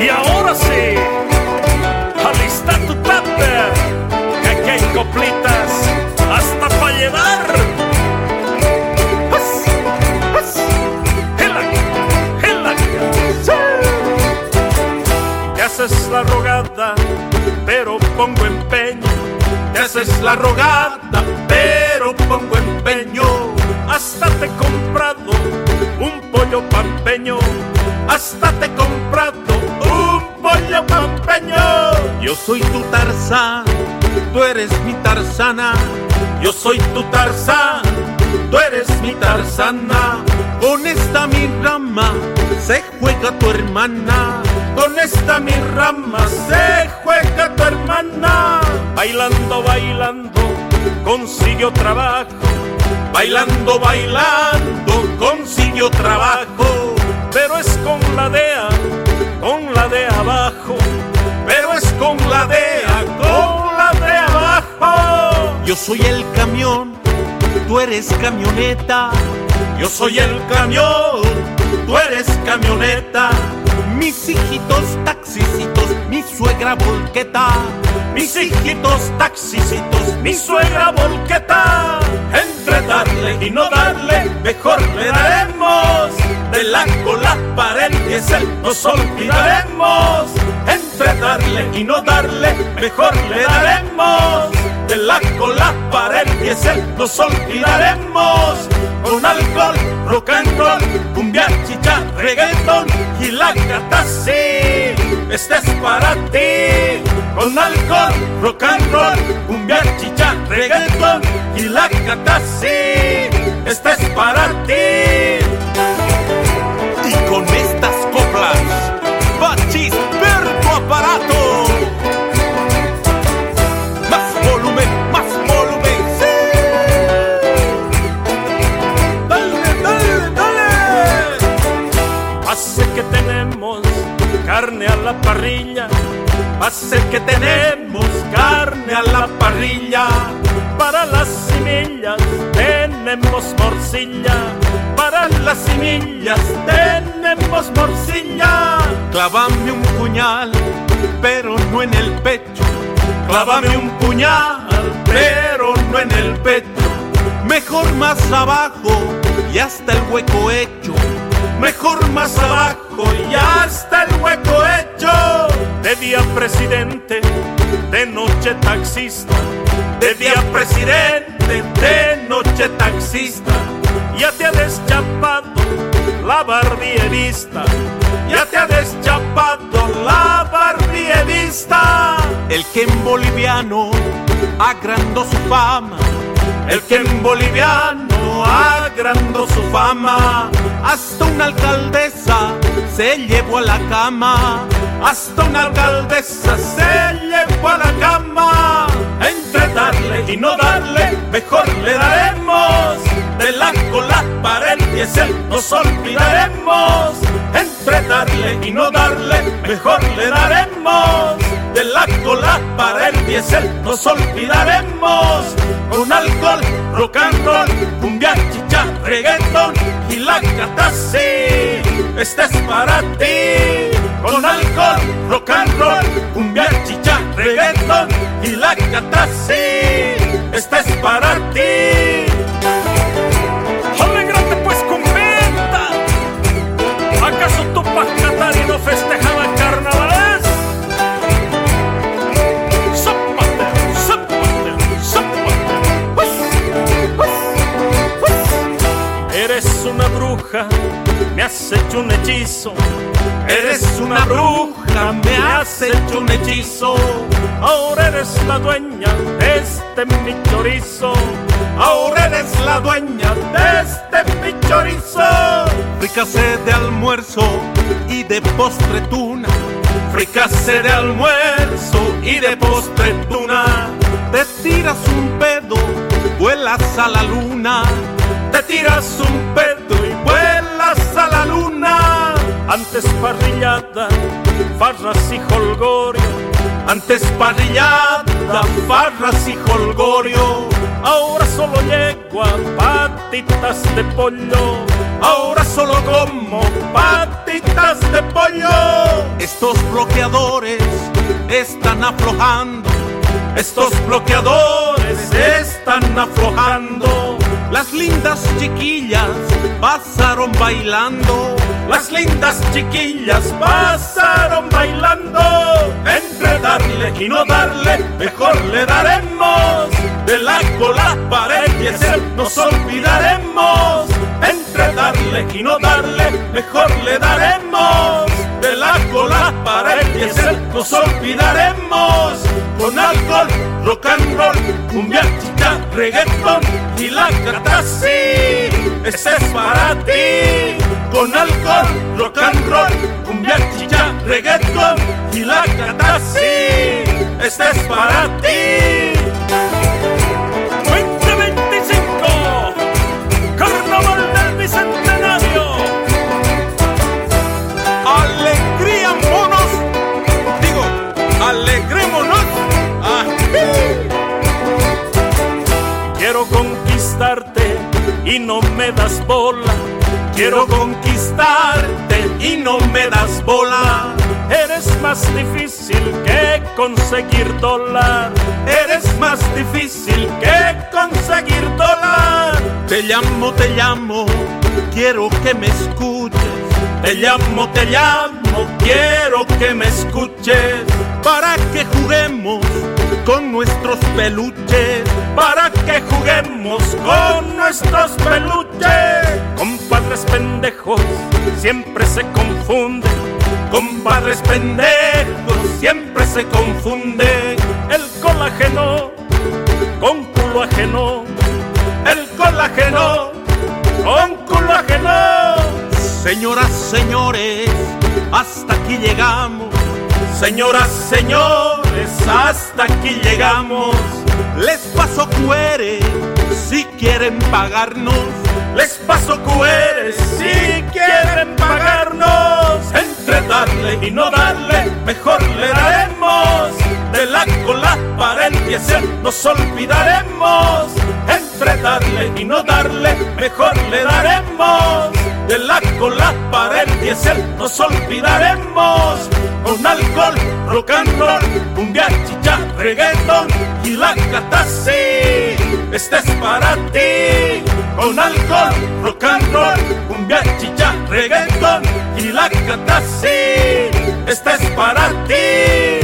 Y ahora sí, alista tu tupper, que aquí hay coplitas hasta para llevar. Te haces la rogada, pero pongo empeño. Te haces la rogada, pero pongo empeño. Hasta te he comprado un pollo pampeño. Hasta soy tu Tarzán, tú eres mi Tarzana. Yo soy tu Tarzán, tú eres mi Tarzana. Con esta mi rama se juega tu hermana. Con esta mi rama se juega tu hermana. Bailando, bailando, consiguió trabajo. Bailando, bailando, consiguió trabajo. Pero es con la DEA, soy el camión, tú eres camioneta. Yo soy el camión, tú eres camioneta. Mis hijitos taxicitos, mi suegra volqueta. Mis hijitos taxicitos, mi suegra volqueta. Entre darle y no darle, mejor le daremos. De la cola para el diésel nos olvidaremos. Entre darle y no darle, mejor le daremos. De la cola para el nos olvidaremos. Con alcohol, rock and roll, cumbia, chicha, reggaeton y la gata sí. Este es para ti. Con alcohol, rock and roll, cumbia, chicha, reggaeton y la gata sí. Este es para ti. La parrilla. Hace que tenemos carne a la parrilla. Para las semillas tenemos morcilla. Para las semillas tenemos morcilla. Clávame un puñal, pero no en el pecho. Clávame un puñal, pero no en el pecho. Mejor más abajo y hasta el hueco hecho. Mejor más abajo y hasta el hueco hecho. De día presidente, de noche taxista. De día presidente, de noche taxista. Ya te ha deschapado la barbierista. Ya te ha deschapado la barbierista. El que en boliviano agrandó su fama. El que en boliviano agrandó su fama. Hasta una alcaldesa se llevó a la cama. Hasta una alcaldesa se llevó a la cama. Entre darle y no darle, mejor le daremos. De la cola para el diésel nos olvidaremos. Entre darle y no darle, mejor le daremos. De la cola para el diésel nos olvidaremos. Con alcohol, rock and roll, cumbia, chicha, reggaeton y la gata sí. Este es para ti. Con alcohol, rock and roll, cumbia, has hecho un hechizo. Eres una bruja, me has hecho un hechizo. Ahora eres la dueña de este mi chorizo. Ahora eres la dueña de este mi chorizo. Fricase de almuerzo y de postre tuna. Fricase de almuerzo y de postre tuna. Te tiras un pedo, vuelas a la luna. Te tiras un pedo parrillada, farras y holgorio. Antes parrillada, farras y holgorio. Ahora solo llego a patitas de pollo. Ahora solo como patitas de pollo. Estos bloqueadores están aflojando. Estos bloqueadores están aflojando. Las lindas chiquillas pasaron bailando. Las lindas chiquillas pasaron bailando. Entre darle y no darle, mejor le daremos. De la cola para nos olvidaremos. Entre darle y no darle, mejor le daremos. De la cola para nos olvidaremos. Con alcohol, rock and roll, cumbia, chicha, reggaeton y la sí, ese es para ti. Con alcohol, rock and roll, cumbia, chicha, reggaeton y la sí, ese es para ti. 2025, Carnaval del Bicentenario. Alegría, monos. Digo, alegrémonos. Quiero conquistarte y no me das bola. Quiero conquistarte y no me das bola. Eres más difícil que conseguir dólar. Eres más difícil que conseguir dólar. Te llamo, te llamo, quiero que me escuches. Te llamo, te llamo, quiero que me escuches. Para que juguemos con nuestros peluches. Para que juguemos con nuestros peluches. Compadres pendejos, siempre se confunden. Compadres pendejos, siempre se confunde. El colágeno con culo ajeno. El colágeno con culo ajeno. Señoras, señores, hasta aquí llegamos. Señoras, señores, hasta aquí llegamos. Les paso cuere si quieren pagarnos. Les paso cueres si quieren pagarnos. Entre darle y no darle, mejor le daremos. De la cola para el diésel nos olvidaremos. Entre darle y no darle, mejor le daremos. De la cola para el nos olvidaremos. Con alcohol, rock and roll, cumbia, chicha, reggaeton y la sí, Este es para ti. Con alcohol, rock and roll, cumbia, chicha, reggaeton y la sí, Este es para ti.